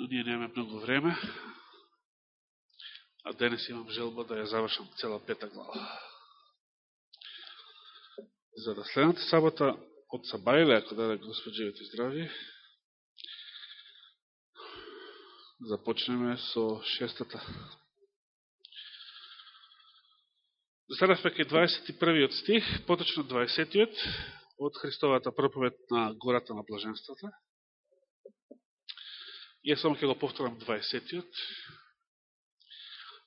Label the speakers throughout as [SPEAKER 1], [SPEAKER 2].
[SPEAKER 1] но ние немаме многу време, а денес имам желба да ја завршам цела пета глава. За да следната сабота од Сабајле, ако даде Господжевите здрави, започнеме со шестата. Заравме кај 21 стих, поточно 20 од Христовата проповед на гората на блаженствата. Ја само ќе го повторам 20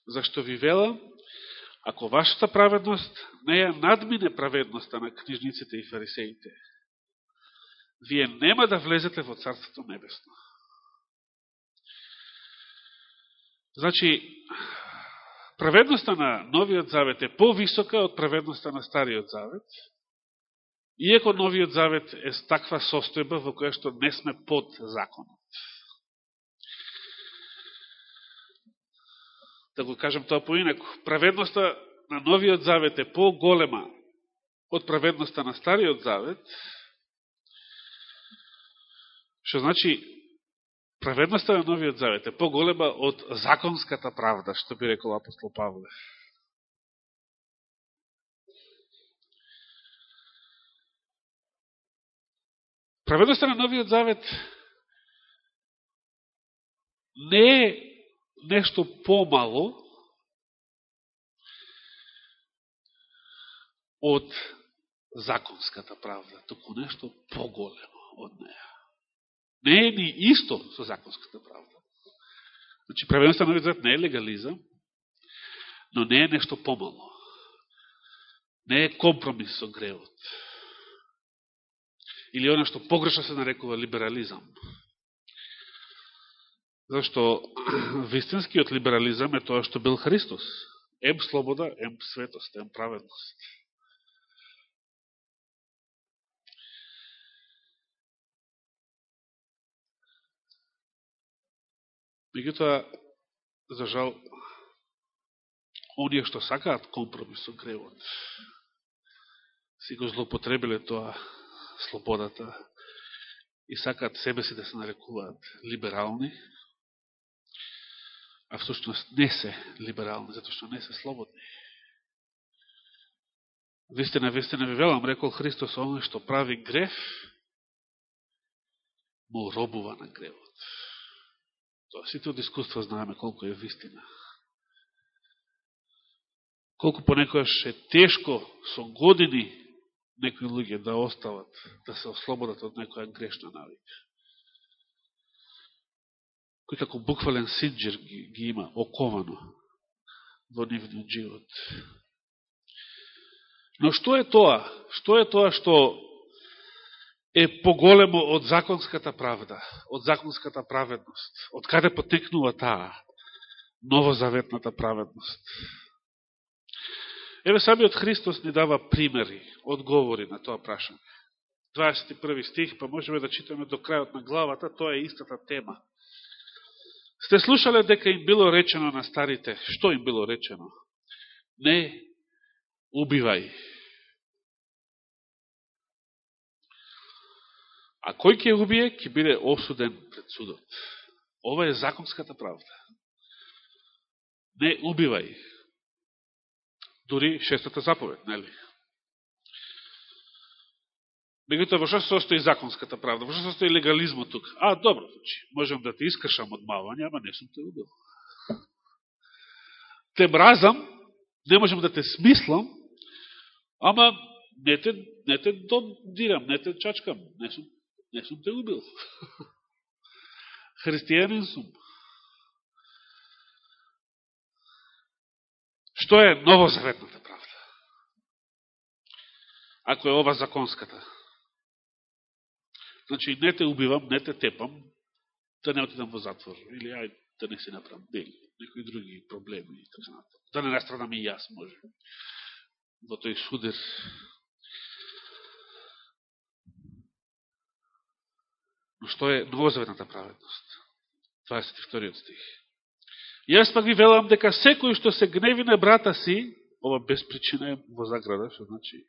[SPEAKER 1] Зашто ви велам, ако вашата праведност не ја надмине праведноста на книжниците и фарисеите, вие нема да влезете во Царството Небесно. Значи, праведноста на Новиот Завет е повисока од праведноста на Стариот Завет, иако Новиот Завет е таква состојба во која што не сме под законот. Да го кажам тоа поинако, праведноста на Новиот Завет е по-голема од праведноста на Стариот Завет, што значи праведноста на Новиот Завет е поголема од законската правда, што би рекол апостол Павле. Праведноста на Новиот Завет не е нешто помало од законската правда, току нешто поголемо од неја не е ни исто со законската правда. Значи, праведноста на не е легализам, но не е нешто помало. Не е компромис со гревот. Или оно што погрешно се нарекува либерализам. Зашто вистинскиот либерализам е тоа што бил Христос. Ем слобода, ем светост, ем праведност. Меѓутоа, за жал, оние што сакаат компромис со гревот, си го злопотребиле тоа слободата и сакаат себе си да се нарекуваат либерални, а всушност не се либерални, затоа што не се слободни. Вистина, вистина ви велам, рекол Христос, оно што прави греф, му робува на гревот. Тоа сите од искуство знаеме колко е вистина. Колку понекојаш е тешко со години некои луѓе да остават, да се ослободат од некоја грешна навика. Кој како буквален синджер ги, ги има оковано во нивниот живот. Но што е тоа? Што е тоа што е поголемо од законската правда, од законската праведност. Од каде потекнува таа новозаветната праведност? Еве самиот Христос ни дава примери, одговори на тоа прашање. 21 стих, па можеме да читаме до крајот на главата, тоа е истата тема. Сте слушале дека им било речено на старите, што им било речено? Не убивај. А кој ќе убие, ќе биде осуден пред судот. Ова е законската правда. Не убивај. Дури шестата заповед, нели? Меѓутоа, во што се состои законската правда? Во што се состои легализмот тук? А, добро, значи, можем да те искршам од мавање, ама не сум те убил. Те мразам, не можем да те смислам, ама не те, не те додирам, не те чачкам, не сум Не сум те убил. Христијанин сум. Што е новозаветната правда? Ако е ова законската. Значи, не те убивам, не те тепам, да не отидам во затвор. Или ај, да не се направам дели, некои други проблеми и така Да не настрадам и јас, може. Во тој судер Но што е новозаветната праведност? 22 стих. Јас пак ви велам дека секој што се гневи на брата си, ова без причина е во заграда, што значи,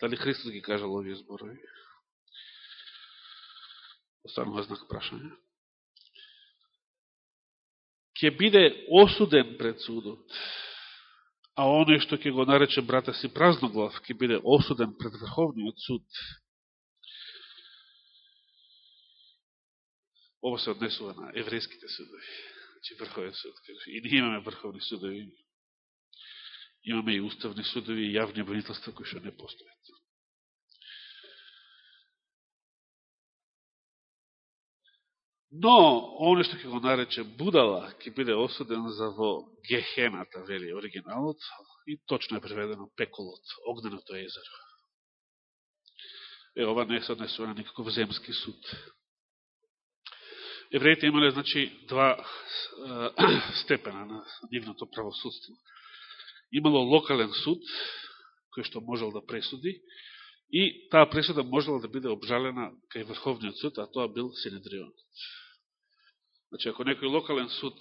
[SPEAKER 1] дали Христос ги кажал овие зборови? Останува знак прашање. ќе биде осуден пред судот, а оној што ќе го нарече брата си празноглав, ќе биде осуден пред Врховниот суд. Ова се однесува на еврейските судови, значи Врховен суд. И ние имаме Врховни судови, имаме и уставни судови и јавни обвинителства кои што не постојат. Но, оно што ќе го нарече Будала, ќе биде осуден за во Гехената, вели оригиналот, и точно е преведено пеколот, огненото езеро. Е, ова не се однесува на никаков земски суд. Евреите имале, значи, два э, степена на нивното правосудство. Имало локален суд, кој што можел да пресуди, и таа пресуда можела да биде обжалена кај Врховниот суд, а тоа бил Синедрионот. Значи, ако некој локален суд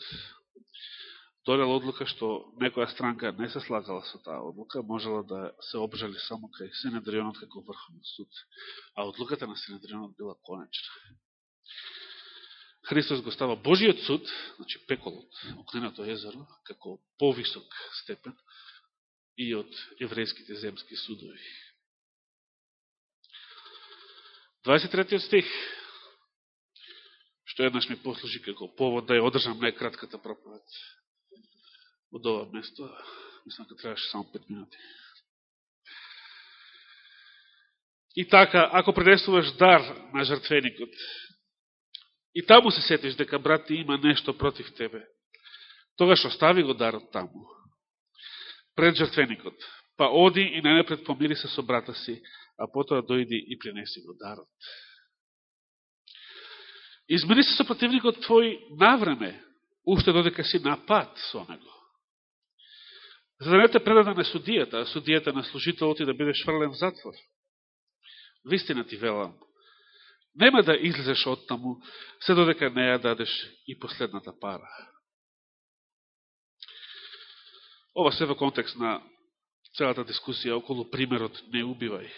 [SPEAKER 1] донел одлука што некоја странка не се слагала со таа одлука, можела да се обжали само кај Синедрионот како Врховен суд, а одлуката на Синедрионот била конечна. Христос го става Божиот суд, значи пеколот, окненото езеро, како повисок степен и од еврејските земски судови. 23 стих, што еднаш ми послужи како повод да ја одржам најкратката проповед од ова место. Мислам, дека требаше само 5 минути. И така, ако предесуваш дар на жртвеникот, и таму се сетиш дека брат ти има нешто против тебе, тогаш остави го дарот таму, пред жртвеникот, па оди и најнапред помири се со брата си, а потоа дојди и принеси го дарот. Измени се со противникот твој навреме, уште додека си на пат со него. За да не те предаде на судијата, а судијата на служителот и да бидеш фрлен в затвор. Вистина ти велам, нема да излезеш од таму, се додека не ја дадеш и последната пара. Ова се во контекст на целата дискусија околу примерот не убивај.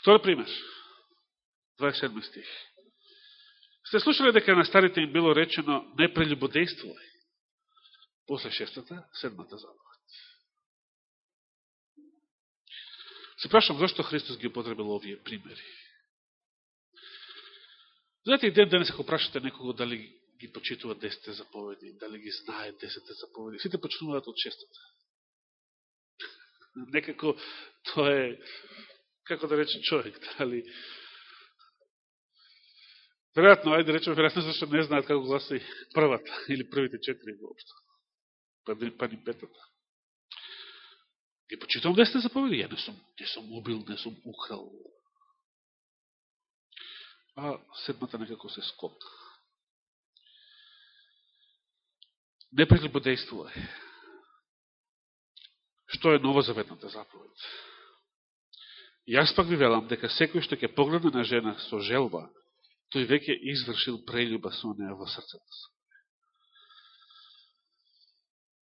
[SPEAKER 1] Втор пример, 27 стих. Сте слушали дека на старите им било речено не прелюбодействувај. После шестата, седмата заповед. Се прашам зашто Христос ги употребил овие примери. Знаете и ден денес ако прашате некого дали ги почитува десете заповеди, дали ги знае десете заповеди, сите почнуваат од шестата. Некако тоа е, како да рече човек, дали Веројатно, ајде речем, веројатно зашто не знаат како гласи првата или првите четири воопшто. Па, па ни петата. Ги почитам десете заповеди, ја не сум, не сум убил, не сум украл. А седмата некако се скопна. Не прелюбодействувај. Што е новозаветната заповед? Јас пак ви велам дека секој што ќе погледне на жена со желба, тој веќе извршил прелюба со неја во срцето со.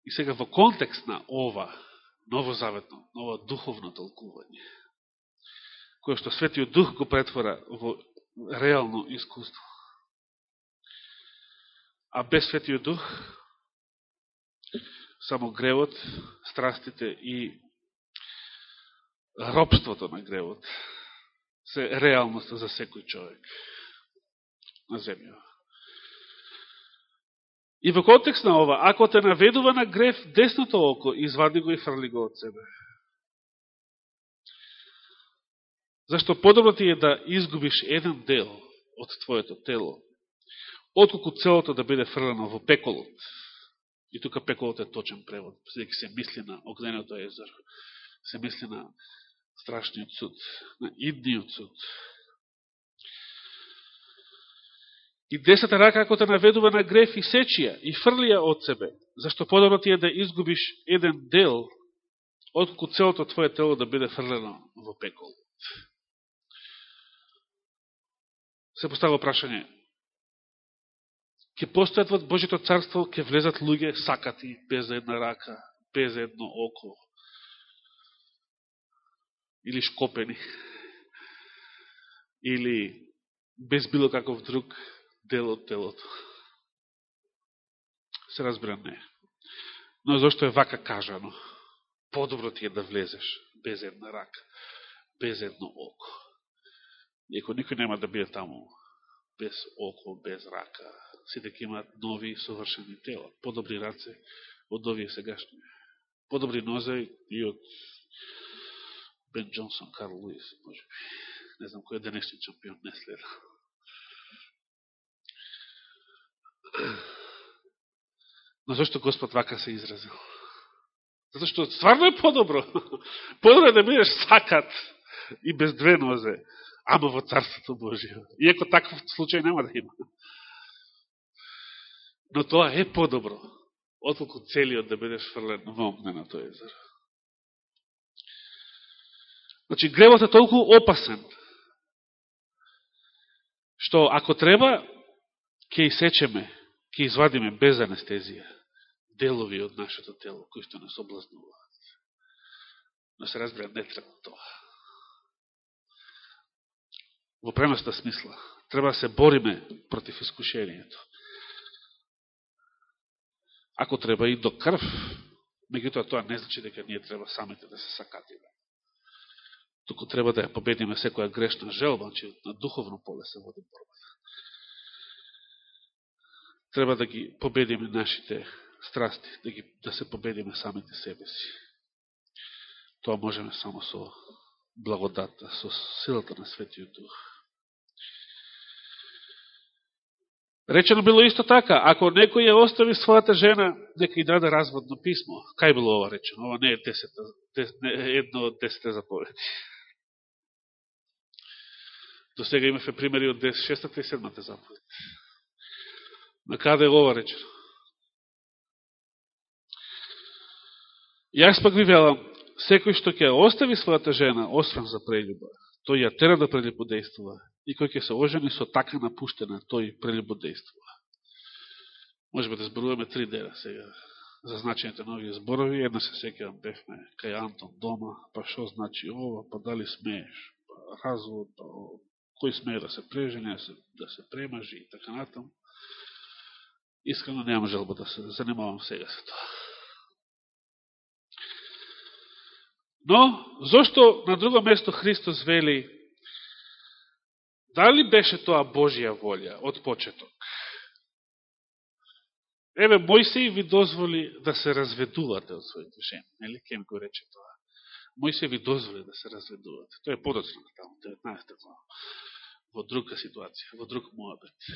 [SPEAKER 1] И сега во контекст на ова новозаветно, ново духовно толкување, кое што Светиот Дух го претвора во реално искуство. А без Светиот Дух, само гревот, страстите и робството на гревот се реалноста за секој човек на земја. И во контекст на ова, ако те наведува на греф десното око, извади го и фрли го од себе. Зашто подобро ти е да изгубиш еден дел од твоето тело, отколку целото да биде фрлено во пеколот. И тука пеколот е точен превод, седеќи се мисли на огненото езеро, се мисли на страшниот суд, на идниот суд. И десата рака ако те наведува на греф и сечија и фрлија од себе, зашто подобно ти е да изгубиш еден дел, отколку целото твое тело да биде фрлено во пекол. Се постава прашање. Ке постојат во Божито царство, ке влезат луѓе сакати, без една рака, без едно око, или шкопени, или без било каков друг дел од телото. Се разбира не. Но зашто е вака кажано? Подобро ти е да влезеш без една рака, без едно око. Иако никој нема да биде таму без око, без рака, сите ќе имаат нови совршени тела, подобри раце од овие сегашни. Подобри нозе и од Бен Джонсон, Карл Луис, може би. Не знам кој е денешни чемпион, не следа. Но зашто Господ вака се изразил? Зато што стварно е подобро. Подобро е да бидеш сакат и без две нозе, ама во Царството Божие. Иако таков случај нема да има. Но тоа е подобро, отколку целиот да бидеш фрлен во на тој езер. Значи, гревот е толку опасен, што ако треба, ќе исечеме ќе извадиме без анестезија делови од нашето тело, кои што нас облазнуваат, Но се разбира, не треба тоа. Во преместа смисла, треба се бориме против искушението. Ако треба и до крв, меѓутоа тоа не значи дека ние треба самите да се сакатиме. Туку треба да ја победиме секоја грешна желба, че на духовно поле се води борбата. Треба да ги победиме нашите страсти, да, ги, да се победиме самите себе си. Тоа можеме само со благодата, со силата на Светиот Дух. Речено било исто така, ако некој ја остави својата жена, нека и даде разводно писмо. Кај било ова речено? Ова не е десета, дес, не, едно од десете заповеди. До сега имафе примери од 6 и 7 заповед. На каде е ова речено? Јас пак ви велам, секој што ќе остави својата жена, освен за прелюба, тој ја тера да прелюбодействува. И кој ќе се ожени со така напуштена, тој прелюбодействува. Можеме да зборуваме три дена сега за значењето на овие зборови. Една се секјам бевме кај Антон дома, па што значи ова, па дали смееш, па развод, па кој смее да се прежени, да, да се, премажи и така натаму. Искрено немам желба да се занимавам сега со тоа. Но, зошто на друго место Христос вели, дали беше тоа Божија волја од почеток? Еве, Мојсей ви дозволи да се разведувате од своите жени. Нели, кем го рече тоа? Мојсей ви дозволи да се разведувате. Тоа е подоцна на таму, 19 глава. Во друга ситуација, во друг моабет.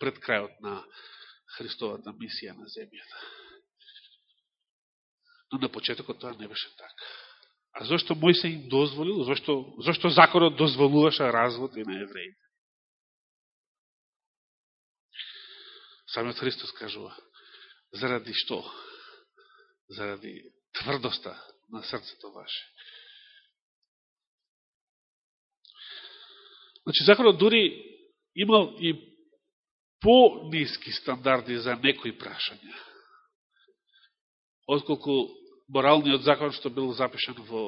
[SPEAKER 1] Пред крајот на Христовата мисија на земјата. Но на почетокот тоа не беше така. А зашто Мојсе им дозволил? Зашто, зашто законот дозволуваше развод и на евреите? Самиот Христос кажува, заради што? Заради тврдоста на срцето ваше. Значи, законот дури имал и по-низки стандарди за некои прашања, отколку моралниот закон што бил запишан во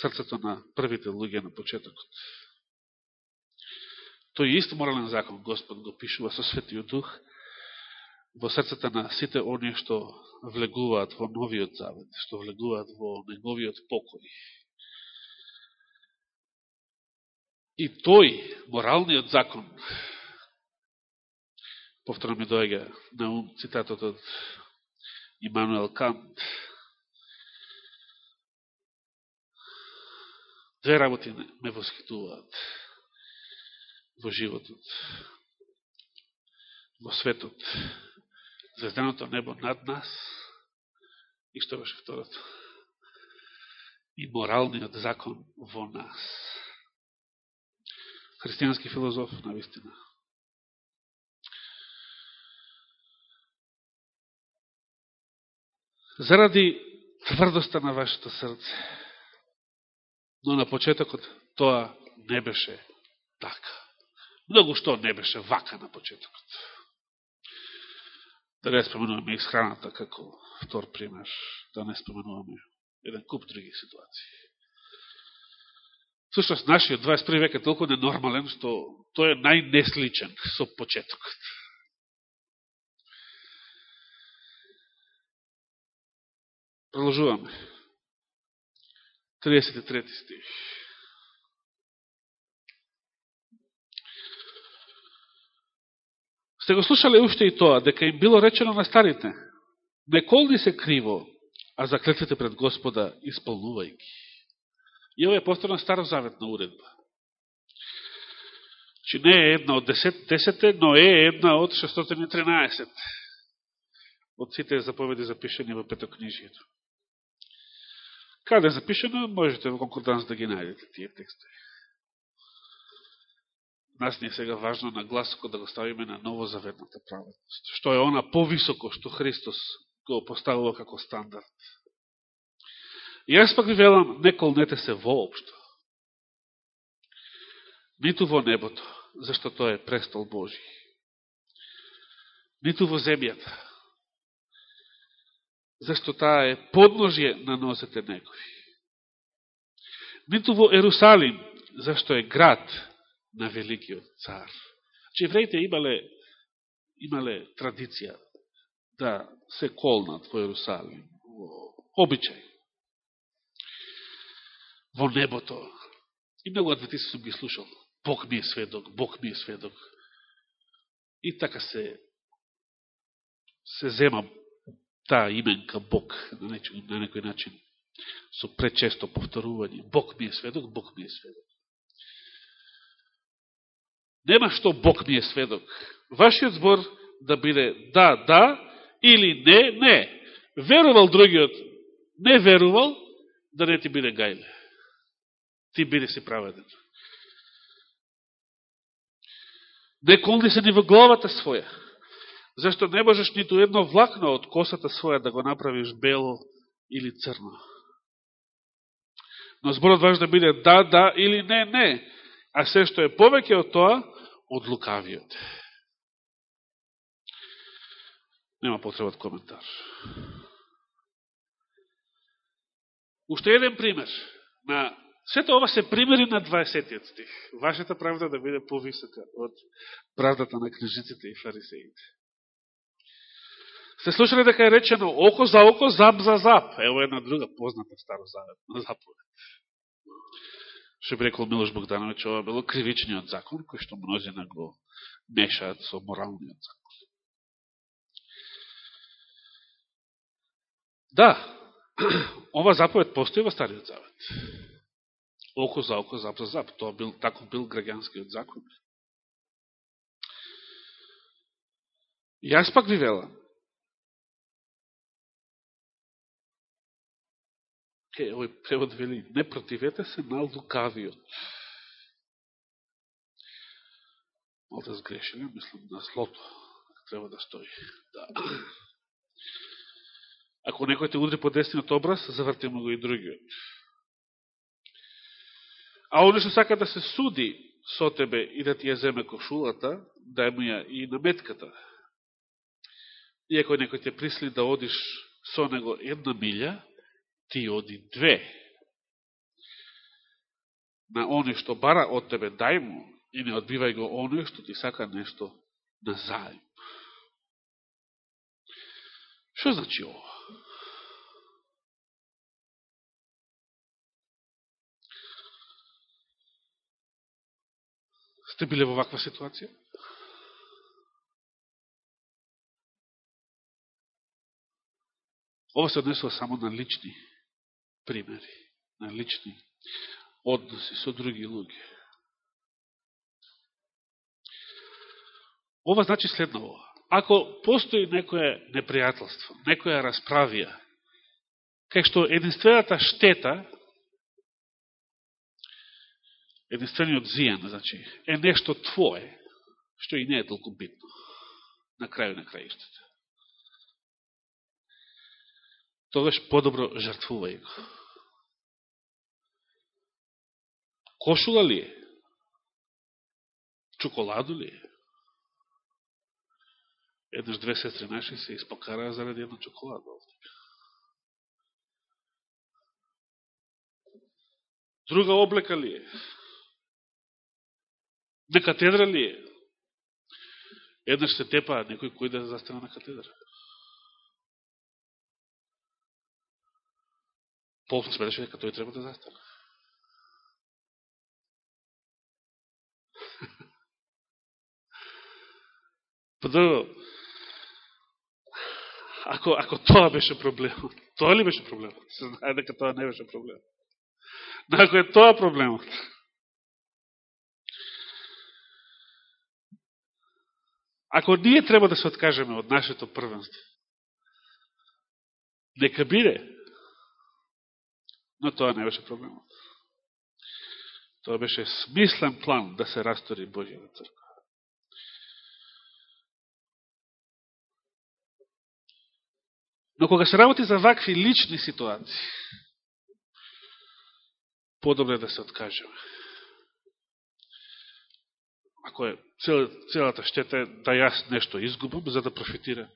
[SPEAKER 1] срцето на првите луѓе на почетокот. Тој ист морален закон Господ го пишува со Светиот Дух во срцата на сите оние што влегуваат во новиот завет, што влегуваат во неговиот покој. И тој, моралниот закон, повторно ми дојга на ум цитатот од Имануел Кант, Две работи ме восхитуваат во животот, во светот. Звезданото небо над нас и што беше второто? И моралниот закон во нас. Христијански филозоф, на вистина. Заради тврдоста на вашето срце, но на почетокот тоа не беше така. Многу што не беше вака на почетокот. Да не споменуваме исхраната како втор пример, да не споменуваме еден куп други ситуации. Сушност, нашиот 21 век е толку ненормален, што тој е најнесличен со почетокот. Продолжуваме. 33 стих. Сте го слушале уште и тоа, дека им било речено на старите, не колни се криво, а заклетвите пред Господа исполнувајки. И ова е повторна старозаветна уредба. Чи не е една од 10, но е една од 613 од сите заповеди запишени во петокнижијето. Каде да е запишено, да можете во конкурданс да ги најдете тие текстови. Нас не е сега важно на гласоко да го ставиме на новозаветната праведност. Што е она повисоко што Христос го поставува како стандард. И јас пак ви велам, не колнете се воопшто. Ниту во небото, зашто тоа е престол Божи. Ниту во земјата, зашто таа е подножје на носете негови. Ниту во Ерусалим, зашто е град на великиот цар. Че евреите имале, имале традиција да се колнат во Ерусалим, во обичај во небото. И многу адвентисти сум ги слушал. Бог ми е сведок, Бог ми е сведок. И така се се зема таа именка Бог на, неч, на некој начин со пречесто повторување. Бог ми е сведок, Бог ми е сведок. Нема што Бог ми е сведок. Вашиот збор да биде да, да, или не, не. Верувал другиот, не верувал, да не ти биде гајле ти биде си праведен. Не колни се ни во главата своја, зашто не можеш ниту едно влакно од косата своја да го направиш бело или црно. Но зборот ваш да биде да, да или не, не, а се што е повеќе од тоа, од лукавиот. Нема потреба од коментар. Уште еден пример на Сето ова се примери на 20 стих. Вашата правда да биде повисока од правдата на книжиците и фарисеите. Се слушали дека е речено око за око, зап за зап. Ево една друга позната старозаветна заповед. Ше би рекол Милош Богданович, ова било кривичниот закон, кој што мнозина да го мешаат со моралниот закон. Да, ова заповед постои во Стариот Завет око за око, зап за зап. Тоа бил, тако бил граѓанскиот закон. Јас пак ви велам, Ке, овој превод вели, не противете се на лукавиот. Малта сгрешили, мислам, на слото, треба да стои. Да. Ако некој те удри по десниот образ, завртиме го и другиот. А оне што сака да се суди со тебе и да ти ја земе кошулата, дај му ја и наметката. Иако некој те присли да одиш со него една милја, ти оди две. На оне што бара од тебе дај му и не одбивај го оне што ти сака нешто на заем. Што значи ова? Сте биле во ваква ситуација? Ова се однесува само на лични примери, на лични односи со други луѓе. Ова значи следново. Ако постои некое непријателство, некоја расправија, кај што единствената штета единствениот зијан, значи, е нешто твое, што и не е толку битно, на крају на краиштата. Тогаш подобро жртвувај го. Кошула ли е? Чоколаду ли е? Еднаш две сестри наши се испокараа заради една чоколада овде. Друга облека ли е? На катедра ли е? Еднаш се тепаа некој кој да застана на катедра. Пол сметаше дека тој треба да застане. Па ако, ако тоа беше проблемот, тоа ли беше проблемот? Се знае дека тоа не беше проблемот. Но ако е тоа проблемот, ако ние треба да се откажеме од нашето првенство, нека биде, но тоа не беше проблемот. Тоа беше смислен план да се растори Божјата црква. Но кога се работи за вакви лични ситуации, подобре е да се откажеме. Ако е цел, целата штета е да јас нешто изгубам, за да профитира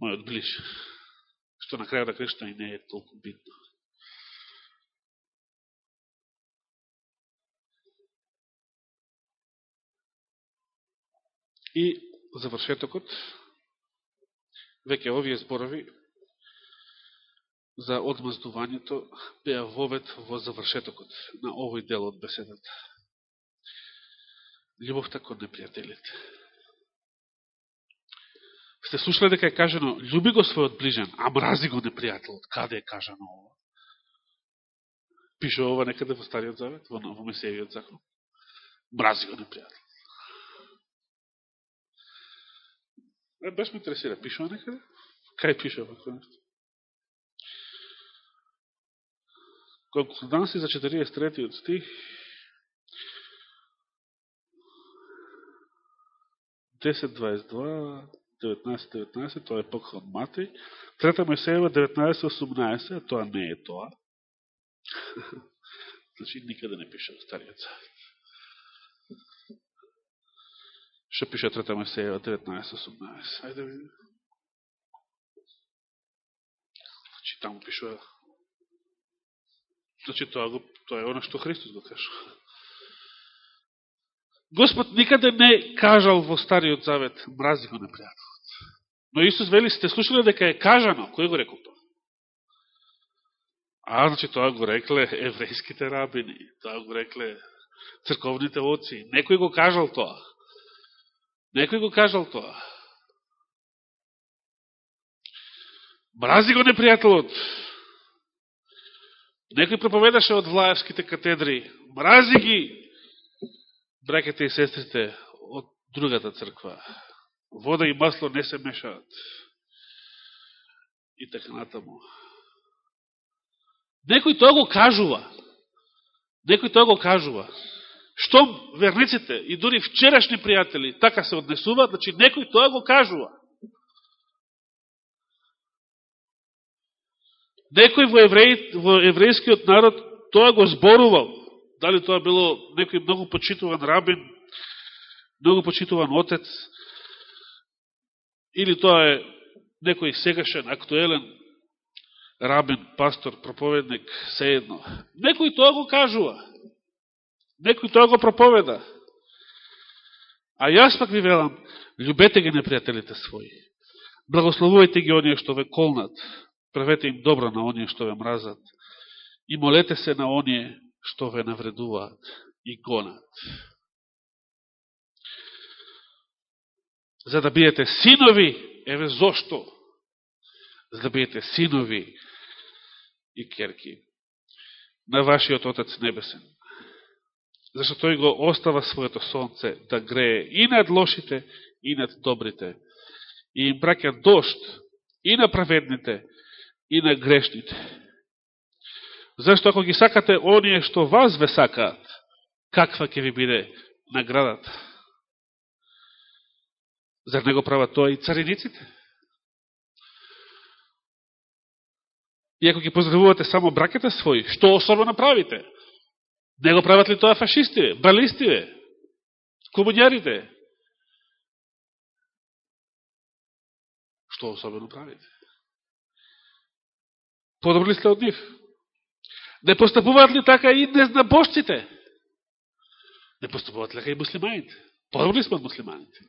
[SPEAKER 1] мојот ближ. Што на крајот да кришта и не е толку битно. И завршетокот, веќе овие зборови за одмаздувањето беа вовет во завршетокот на овој дел од беседата. Љубовта кон непријателите. Сте слушали дека е кажано, љуби го својот ближен, а мрази го непријателот. Каде е кажано ова? Пише ова некаде во Стариот Завет, во, во Месејиот закон. Мрази го непријател. Е, баш ме интересира, пишува некаде? Кај пишува вакво нешто? Конкорданси за 43-тиот стих. 10.22, 19.19, тоа е поклон Матеј. Трета Мојсеева 19.18, тоа не е тоа. значи, никаде не пише во Стариот Завет. Што пише Трета Мојсеева 19.18? Ајде да видим. Значи, таму пишува Значи, тоа, го, тоа е оно што Христос го кажа. Господ никаде не кажал во Стариот Завет, мрази го непријателот. Но Исус вели, сте слушали дека е кажано. Кој го рекол тоа? А, значи, тоа го рекле еврејските рабини, тоа го рекле црковните оци. Некој го кажал тоа. Некој го кажал тоа. Мрази го непријателот. Некој проповедаше од влаевските катедри, мрази ги бракете и сестрите од другата црква. Вода и масло не се мешаат. И така натаму. Некој тоа го кажува. Некој тоа го кажува. Што верниците и дури вчерашни пријатели така се однесуваат, значи некој тоа го кажува. некој во, евреј, во еврејскиот народ тоа го зборувал. Дали тоа било некој многу почитуван рабин, многу почитуван отец, или тоа е некој сегашен, актуелен рабин, пастор, проповедник, сеедно. Некој тоа го кажува. Некој тоа го проповеда. А јас пак ви велам, любете ги непријателите своји. Благословувајте ги оние што ве колнат, правете им добро на оние што ве мразат и молете се на оние што ве навредуваат и гонат. За да биете синови, еве зошто? За да биете синови и керки на вашиот Отец Небесен. Зашто тој го остава своето сонце да грее и над лошите, и над добрите. И им праќа дошт и на праведните, и на грешните. Зашто ако ги сакате оние што вас ве сакаат, каква ќе ви биде наградата? Зар не го прават тоа и цариниците? И ако ги поздравувате само браката своји, што особено направите? Не го прават ли тоа фашистиве, бралистиве, комуњарите? Што особено правите? Подобри сте од нив. Не постапуваат ли така и незнабожците? Не постапуваат ли така и муслиманите? Подобри сме од муслиманите.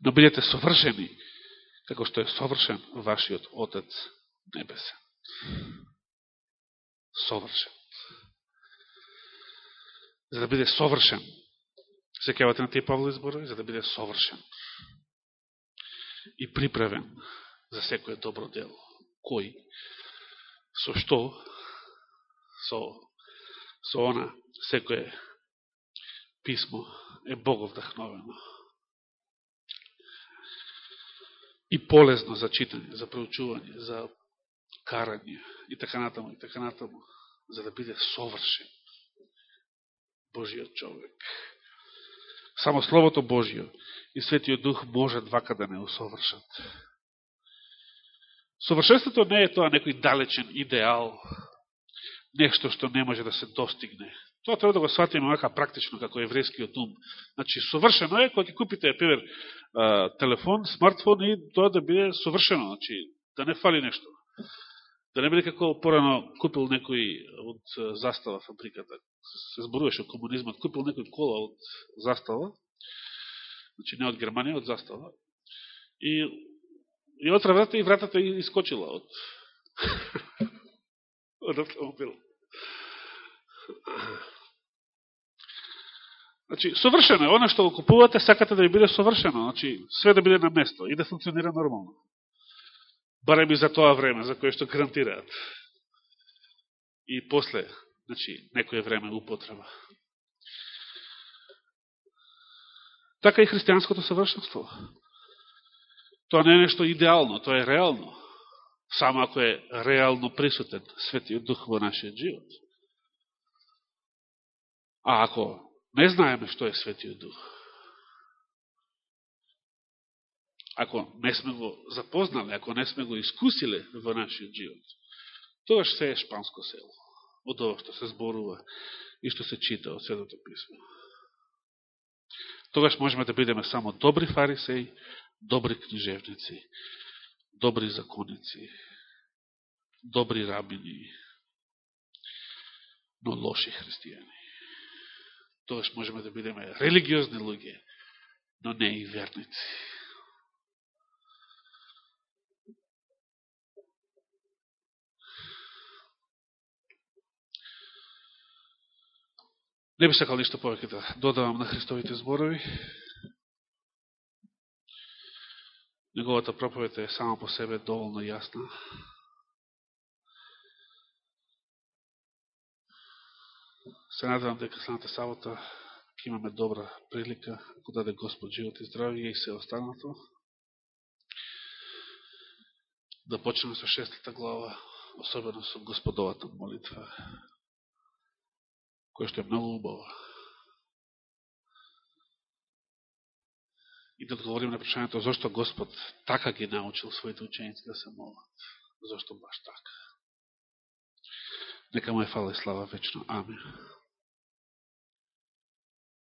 [SPEAKER 1] Но бидете совршени, како што е совршен вашиот Отец Небесен. Совршен. За да биде совршен, се кевате на тие Павлови зборови, за да биде совршен и приправен за секој добро дело. Кој? Со што? Со, со она секој писмо е Богов вдахновено. И полезно за читање, за проучување, за карање и така натаму, и така натаму, за да биде совршен Божиот човек. Само Словото Божио и Светиот Дух можат вака да не усовршат. Совршенството не е тоа некој далечен идеал, нешто што не може да се достигне. Тоа треба да го сватиме вака практично, како еврејскиот ум. Значи, совршено е, кога ќе купите, пивер телефон, смартфон и тоа да биде совршено, значи, да не фали нешто. Да не биде како порано купил некој од застава фабриката, се зборуваше комунизмот, купил некој кола од застава, значи не од Германија, од застава, и, и отра вратата и вратата искочила од, од автомобил. Значи, совршено е. Оно што го купувате, сакате да ви биде совршено. Значи, све да биде на место и да функционира нормално. Барем и за тоа време, за кое што гарантираат. И после, значи, некоје време употреба. Така и христијанското совршенство. Тоа не е нешто идеално, тоа е реално. Само ако е реално присутен Светиот Дух во нашиот живот. А ако не знаеме што е Светиот Дух, ако не сме го запознале, ако не сме го искусиле во нашиот живот, тогаш се е шпанско село од ова што се зборува и што се чита од Светото Писмо тогаш можеме да бидеме само добри фарисеи, добри книжевници, добри законици, добри рабини, но лоши христијани. Тогаш можеме да бидеме религиозни луѓе, но не и верници. Не би сакал ништо повеќе да додавам на Христовите зборови. Неговата проповед е само по себе доволно јасна. Се надевам дека следната сабота ќе имаме добра прилика, ако даде Господ живот и здравје и се останато. Да почнеме со шестата глава, особено со Господовата молитва која што е многу убава. И да одговорим на прашањето зашто Господ така ги научил своите ученици да се молат. Зашто баш така. Нека му е фала и слава вечно. Амин.